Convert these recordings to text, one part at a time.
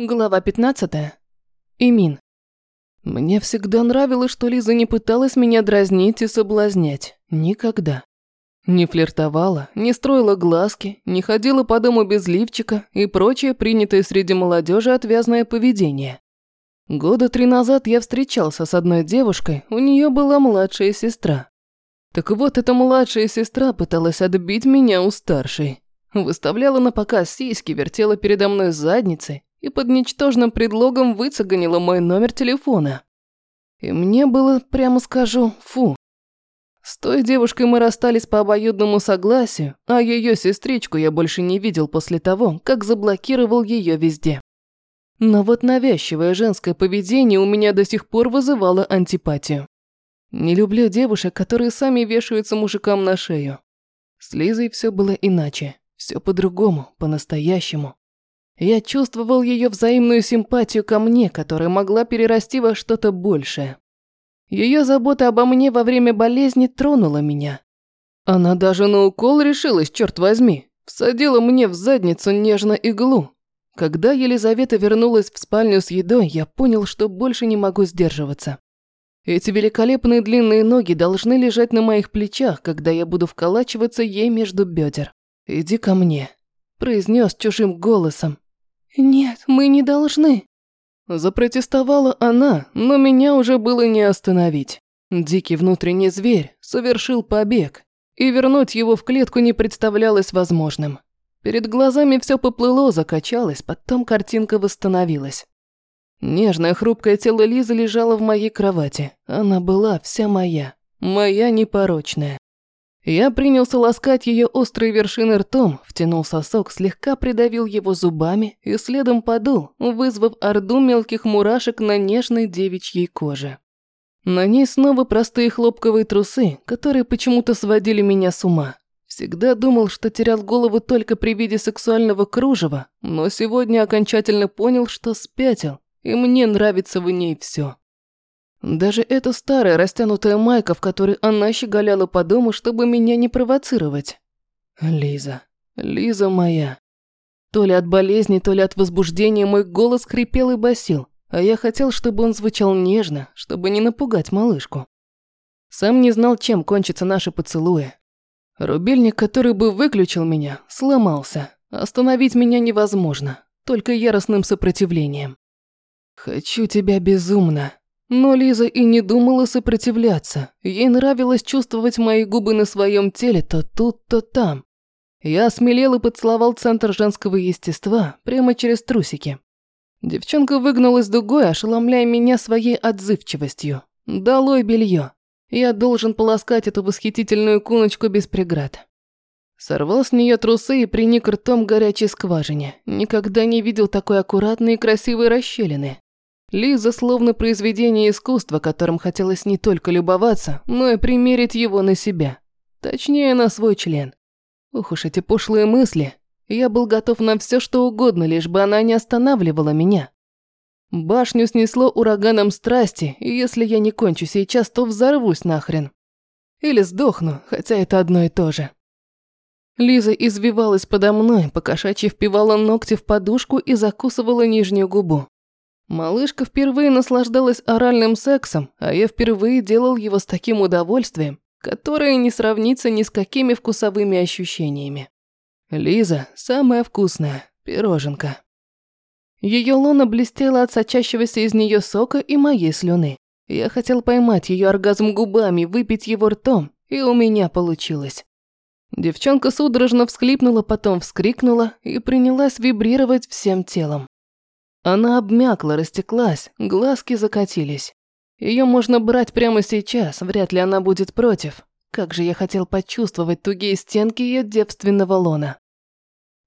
Глава 15. Имин. Мне всегда нравилось, что Лиза не пыталась меня дразнить и соблазнять. Никогда. Не флиртовала, не строила глазки, не ходила по дому без лифчика и прочее принятое среди молодежи отвязное поведение. Года три назад я встречался с одной девушкой, у нее была младшая сестра. Так вот, эта младшая сестра пыталась отбить меня у старшей. Выставляла на показ сиськи, вертела передо мной задницей, и под ничтожным предлогом выцеганила мой номер телефона. И мне было, прямо скажу, фу. С той девушкой мы расстались по обоюдному согласию, а ее сестричку я больше не видел после того, как заблокировал ее везде. Но вот навязчивое женское поведение у меня до сих пор вызывало антипатию. Не люблю девушек, которые сами вешаются мужикам на шею. С Лизой все было иначе, все по-другому, по-настоящему. Я чувствовал ее взаимную симпатию ко мне, которая могла перерасти во что-то большее. Ее забота обо мне во время болезни тронула меня. Она даже на укол решилась, черт возьми. Всадила мне в задницу нежно иглу. Когда Елизавета вернулась в спальню с едой, я понял, что больше не могу сдерживаться. Эти великолепные длинные ноги должны лежать на моих плечах, когда я буду вколачиваться ей между бедер. «Иди ко мне», – произнес чужим голосом. «Нет, мы не должны». Запротестовала она, но меня уже было не остановить. Дикий внутренний зверь совершил побег, и вернуть его в клетку не представлялось возможным. Перед глазами все поплыло, закачалось, потом картинка восстановилась. Нежное хрупкое тело Лизы лежало в моей кровати. Она была вся моя, моя непорочная. Я принялся ласкать ее острые вершины ртом, втянул сосок, слегка придавил его зубами и следом подул, вызвав орду мелких мурашек на нежной девичьей коже. На ней снова простые хлопковые трусы, которые почему-то сводили меня с ума. Всегда думал, что терял голову только при виде сексуального кружева, но сегодня окончательно понял, что спятил, и мне нравится в ней все. Даже эта старая растянутая майка, в которой она щеголяла по дому, чтобы меня не провоцировать. Лиза, Лиза моя. То ли от болезни, то ли от возбуждения мой голос хрипел и басил, а я хотел, чтобы он звучал нежно, чтобы не напугать малышку. Сам не знал, чем кончатся наши поцелуи. Рубильник, который бы выключил меня, сломался. Остановить меня невозможно, только яростным сопротивлением. «Хочу тебя безумно», но Лиза и не думала сопротивляться. Ей нравилось чувствовать мои губы на своем теле то тут, то там. Я осмелел и поцеловал центр женского естества прямо через трусики. Девчонка выгнулась дугой, ошеломляя меня своей отзывчивостью. Долой белье. Я должен полоскать эту восхитительную куночку без преград. Сорвал с нее трусы и приник ртом горячей скважине. Никогда не видел такой аккуратной и красивой расщелины. Лиза словно произведение искусства, которым хотелось не только любоваться, но и примерить его на себя. Точнее, на свой член. Ух уж эти пошлые мысли. Я был готов на все, что угодно, лишь бы она не останавливала меня. Башню снесло ураганом страсти, и если я не кончу сейчас, то взорвусь нахрен. Или сдохну, хотя это одно и то же. Лиза извивалась подо мной, покошачьи впивала ногти в подушку и закусывала нижнюю губу. Малышка впервые наслаждалась оральным сексом, а я впервые делал его с таким удовольствием, которое не сравнится ни с какими вкусовыми ощущениями. Лиза – самая вкусная, пироженка. Ее лона блестела от сочащегося из нее сока и моей слюны. Я хотел поймать ее оргазм губами, выпить его ртом, и у меня получилось. Девчонка судорожно всхлипнула, потом вскрикнула и принялась вибрировать всем телом. Она обмякла, растеклась, глазки закатились. Ее можно брать прямо сейчас, вряд ли она будет против. Как же я хотел почувствовать тугие стенки ее девственного лона.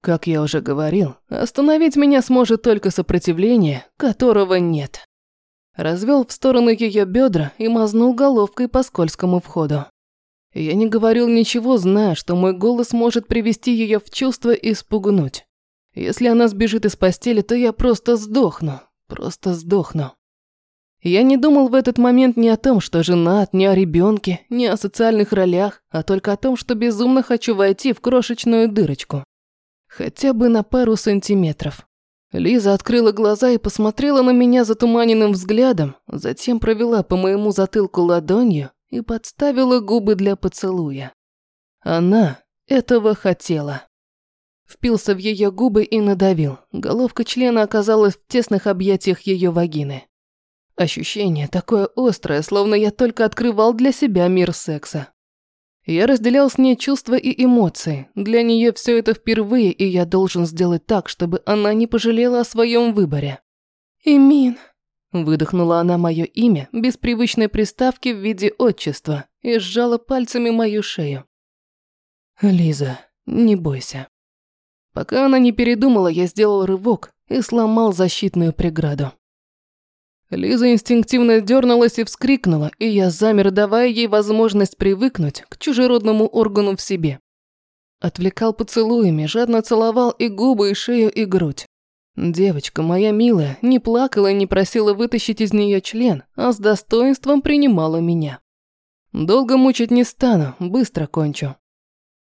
Как я уже говорил, остановить меня сможет только сопротивление, которого нет. Развел в сторону ее бедра и мазнул головкой по скользкому входу. Я не говорил ничего, зная, что мой голос может привести ее в чувство и спугнуть. Если она сбежит из постели, то я просто сдохну. Просто сдохну. Я не думал в этот момент ни о том, что женат, ни о ребенке, ни о социальных ролях, а только о том, что безумно хочу войти в крошечную дырочку. Хотя бы на пару сантиметров. Лиза открыла глаза и посмотрела на меня затуманенным взглядом, затем провела по моему затылку ладонью и подставила губы для поцелуя. Она этого хотела. Впился в ее губы и надавил. Головка члена оказалась в тесных объятиях ее вагины. Ощущение такое острое, словно я только открывал для себя мир секса. Я разделял с ней чувства и эмоции. Для нее все это впервые, и я должен сделать так, чтобы она не пожалела о своем выборе. «Имин», – выдохнула она мое имя без привычной приставки в виде отчества и сжала пальцами мою шею. «Лиза, не бойся». Пока она не передумала, я сделал рывок и сломал защитную преграду. Лиза инстинктивно дернулась и вскрикнула, и я замер, давая ей возможность привыкнуть к чужеродному органу в себе. Отвлекал поцелуями, жадно целовал и губы, и шею, и грудь. Девочка моя милая не плакала и не просила вытащить из нее член, а с достоинством принимала меня. Долго мучить не стану, быстро кончу.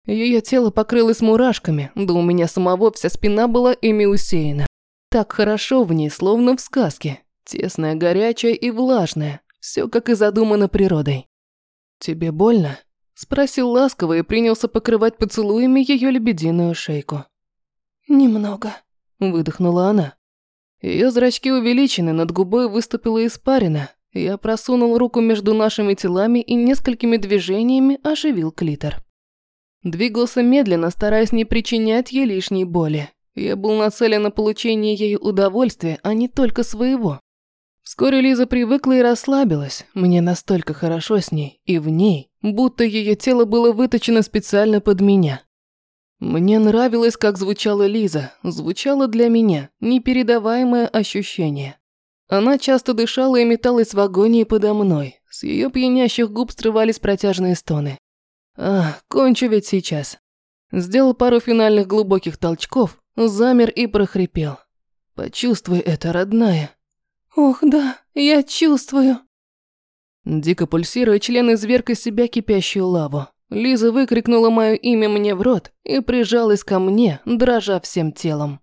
Ее тело покрылось мурашками, да у меня самого вся спина была ими усеяна. Так хорошо в ней, словно в сказке, Тесная, горячая и влажная. Все как и задумано природой. «Тебе больно?» Спросил ласково и принялся покрывать поцелуями ее лебединую шейку. «Немного», – выдохнула она. Ее зрачки увеличены, над губой выступила испарина. Я просунул руку между нашими телами и несколькими движениями оживил клитор. Двигался медленно, стараясь не причинять ей лишней боли. Я был нацелен на получение ей удовольствия, а не только своего. Вскоре Лиза привыкла и расслабилась. Мне настолько хорошо с ней и в ней, будто ее тело было выточено специально под меня. Мне нравилось, как звучала Лиза, звучало для меня непередаваемое ощущение. Она часто дышала и металась в агонии подо мной. С ее пьянящих губ срывались протяжные стоны. А, кончу ведь сейчас. Сделал пару финальных глубоких толчков, замер и прохрипел. Почувствуй это, родная. «Ох, да, я чувствую». Дико пульсируя, член изверг из себя кипящую лаву. Лиза выкрикнула мое имя мне в рот и прижалась ко мне, дрожа всем телом.